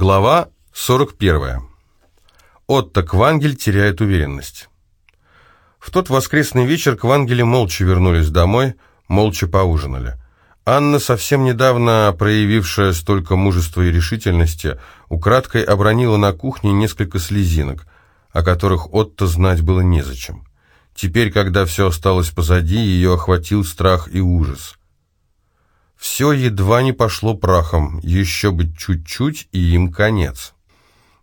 Глава 41. Отто Квангель теряет уверенность. В тот воскресный вечер Квангели молча вернулись домой, молча поужинали. Анна, совсем недавно проявившая столько мужества и решительности, украдкой обронила на кухне несколько слезинок, о которых Отто знать было незачем. Теперь, когда все осталось позади, ее охватил страх и ужас. Все едва не пошло прахом, еще бы чуть-чуть, и им конец.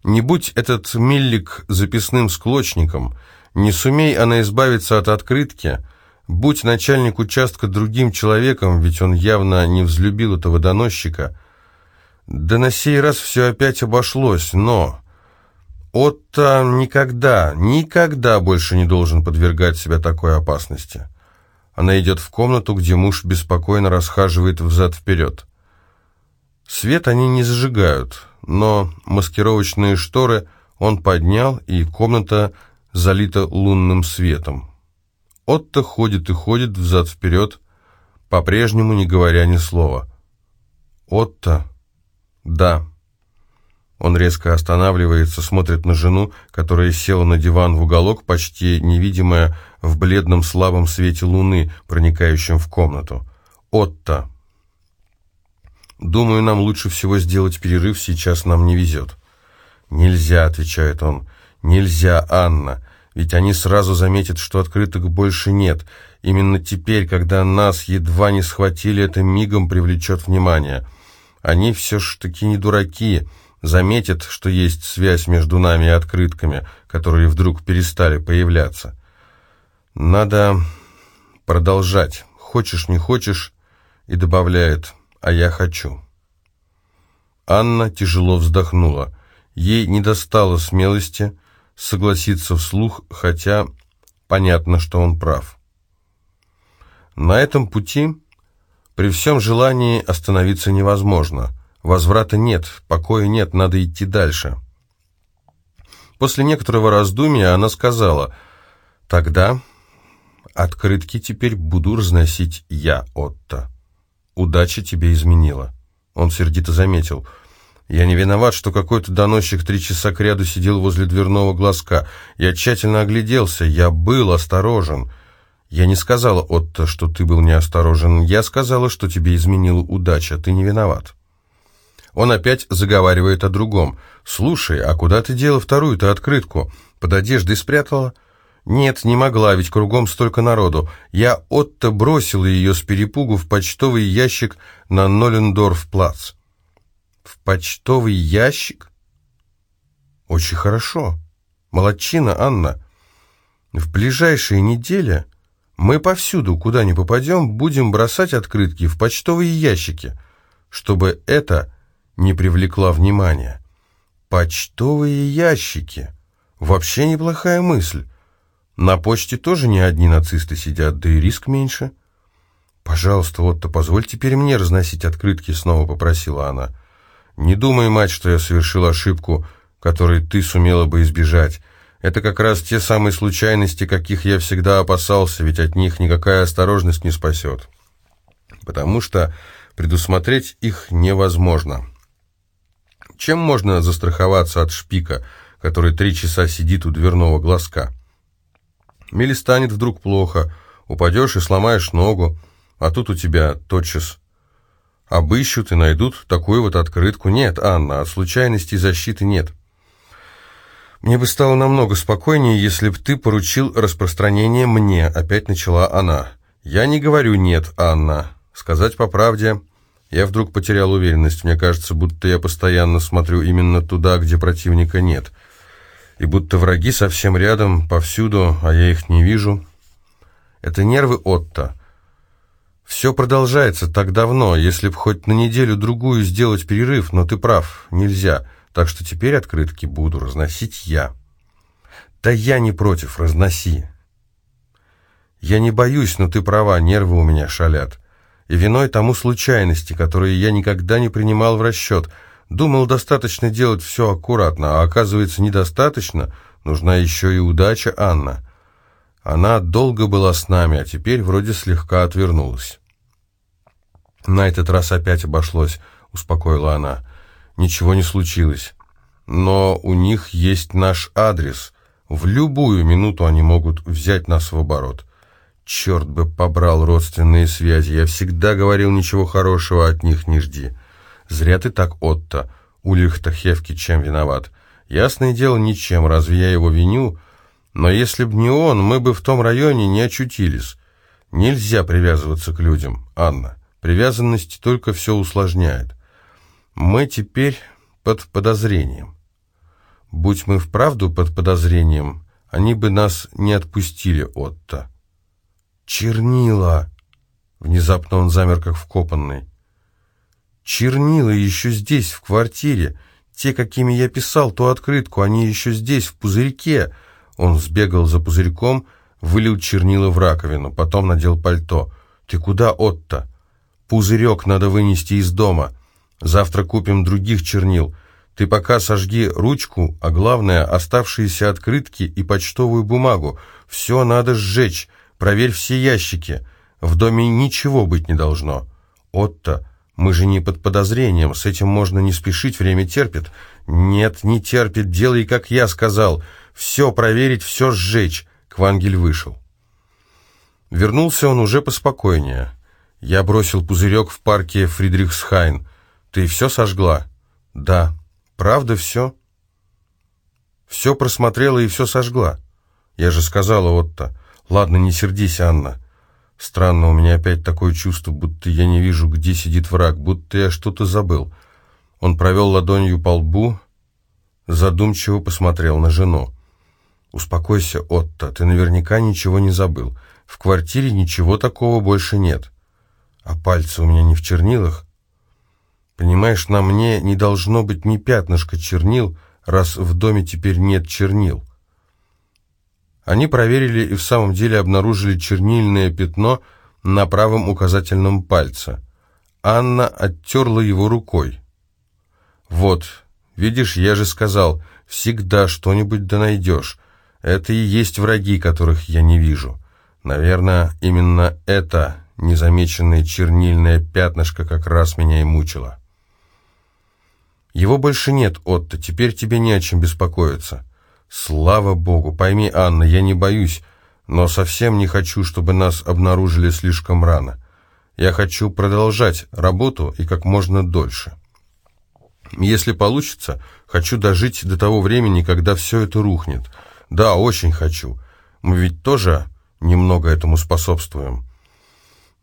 Не будь этот миллик записным склочником, не сумей она избавиться от открытки, будь начальник участка другим человеком, ведь он явно не взлюбил этого доносчика, да на сей раз все опять обошлось, но... Отто никогда, никогда больше не должен подвергать себя такой опасности. Она идет в комнату, где муж беспокойно расхаживает взад-вперед. Свет они не зажигают, но маскировочные шторы он поднял, и комната залита лунным светом. Отто ходит и ходит взад-вперед, по-прежнему не говоря ни слова. «Отто?» «Да». Он резко останавливается, смотрит на жену, которая села на диван в уголок, почти невидимая в бледном слабом свете луны, проникающем в комнату. «Отто!» «Думаю, нам лучше всего сделать перерыв, сейчас нам не везет». «Нельзя», — отвечает он, — «нельзя, Анна, ведь они сразу заметят, что открыток больше нет. Именно теперь, когда нас едва не схватили, это мигом привлечет внимание. Они все ж таки не дураки» заметят, что есть связь между нами и открытками, которые вдруг перестали появляться. Надо продолжать. Хочешь, не хочешь, и добавляет «а я хочу». Анна тяжело вздохнула. Ей не достало смелости согласиться вслух, хотя понятно, что он прав. На этом пути при всем желании остановиться невозможно – Возврата нет, покоя нет, надо идти дальше. После некоторого раздумья она сказала, «Тогда открытки теперь буду разносить я, Отто. Удача тебе изменила». Он сердито заметил, «Я не виноват, что какой-то доносчик три часа кряду сидел возле дверного глазка. Я тщательно огляделся, я был осторожен». «Я не сказала, Отто, что ты был неосторожен. Я сказала, что тебе изменила удача. Ты не виноват». Он опять заговаривает о другом. «Слушай, а куда ты дела вторую-то открытку? Под одеждой спрятала?» «Нет, не могла, ведь кругом столько народу. Я Отто бросила ее с перепугу в почтовый ящик на Нолендорф-плац». «В почтовый ящик?» «Очень хорошо. Молодчина, Анна. В ближайшие недели мы повсюду, куда ни попадем, будем бросать открытки в почтовые ящики, чтобы это не привлекла внимания. Почтовые ящики. Вообще неплохая мысль. На почте тоже не одни нацисты сидят, да и риск меньше. «Пожалуйста, Отто, позволь теперь мне разносить открытки», — снова попросила она. «Не думай, мать, что я совершил ошибку, которой ты сумела бы избежать. Это как раз те самые случайности, каких я всегда опасался, ведь от них никакая осторожность не спасет. Потому что предусмотреть их невозможно». Чем можно застраховаться от шпика, который три часа сидит у дверного глазка? Или станет вдруг плохо, упадешь и сломаешь ногу, а тут у тебя тотчас обыщут и найдут такую вот открытку. Нет, Анна, от случайностей защиты нет. Мне бы стало намного спокойнее, если бы ты поручил распространение мне, опять начала она. Я не говорю «нет», Анна. Сказать по правде... Я вдруг потерял уверенность. Мне кажется, будто я постоянно смотрю именно туда, где противника нет. И будто враги совсем рядом, повсюду, а я их не вижу. Это нервы Отто. Все продолжается так давно, если б хоть на неделю-другую сделать перерыв, но ты прав, нельзя. Так что теперь открытки буду разносить я. Да я не против, разноси. Я не боюсь, но ты права, нервы у меня шалят и виной тому случайности, которые я никогда не принимал в расчет. Думал, достаточно делать все аккуратно, а оказывается, недостаточно. Нужна еще и удача Анна. Она долго была с нами, а теперь вроде слегка отвернулась. На этот раз опять обошлось, успокоила она. ничего не случилось. Но у них есть наш адрес. В любую минуту они могут взять нас в оборот. Черт бы побрал родственные связи. Я всегда говорил, ничего хорошего от них не жди. Зря ты так, Отто. Ульрих-то Хевки чем виноват? Ясное дело, ничем. Разве я его виню? Но если б не он, мы бы в том районе не очутились. Нельзя привязываться к людям, Анна. Привязанность только все усложняет. Мы теперь под подозрением. Будь мы вправду под подозрением, они бы нас не отпустили, Отто. «Чернила!» Внезапно он замер, как вкопанный. «Чернила еще здесь, в квартире. Те, какими я писал ту открытку, они еще здесь, в пузырьке». Он сбегал за пузырьком, вылил чернила в раковину, потом надел пальто. «Ты куда, Отто?» «Пузырек надо вынести из дома. Завтра купим других чернил. Ты пока сожги ручку, а главное, оставшиеся открытки и почтовую бумагу. Все надо сжечь. Проверь все ящики. В доме ничего быть не должно. Отто, мы же не под подозрением, с этим можно не спешить, время терпит. Нет, не терпит, делай, как я сказал. Все проверить, все сжечь. Квангель вышел. Вернулся он уже поспокойнее. Я бросил пузырек в парке Фридрихсхайн. Ты все сожгла? Да. Правда все? Все просмотрела и все сожгла. Я же сказала, Отто. «Ладно, не сердись, Анна. Странно, у меня опять такое чувство, будто я не вижу, где сидит враг, будто я что-то забыл». Он провел ладонью по лбу, задумчиво посмотрел на жену. «Успокойся, Отто, ты наверняка ничего не забыл. В квартире ничего такого больше нет. А пальцы у меня не в чернилах. Понимаешь, на мне не должно быть ни пятнышка чернил, раз в доме теперь нет чернил». Они проверили и в самом деле обнаружили чернильное пятно на правом указательном пальце. Анна оттерла его рукой. «Вот, видишь, я же сказал, всегда что-нибудь да найдешь. Это и есть враги, которых я не вижу. Наверное, именно это незамеченное чернильное пятнышко как раз меня и мучило». «Его больше нет, Отто, теперь тебе не о чем беспокоиться». Слава богу, пойми, Анна, я не боюсь, но совсем не хочу, чтобы нас обнаружили слишком рано. Я хочу продолжать работу и как можно дольше. Если получится, хочу дожить до того времени, когда все это рухнет. Да, очень хочу. Мы ведь тоже немного этому способствуем.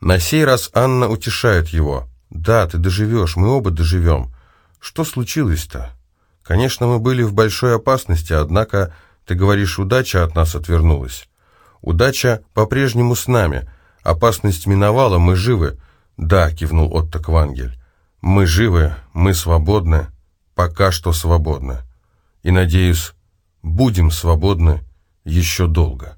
На сей раз Анна утешает его. «Да, ты доживешь, мы оба доживем. Что случилось-то?» Конечно, мы были в большой опасности, однако, ты говоришь, удача от нас отвернулась. Удача по-прежнему с нами. Опасность миновала, мы живы. Да, кивнул Отто Квангель. Мы живы, мы свободны, пока что свободны. И, надеюсь, будем свободны еще долго.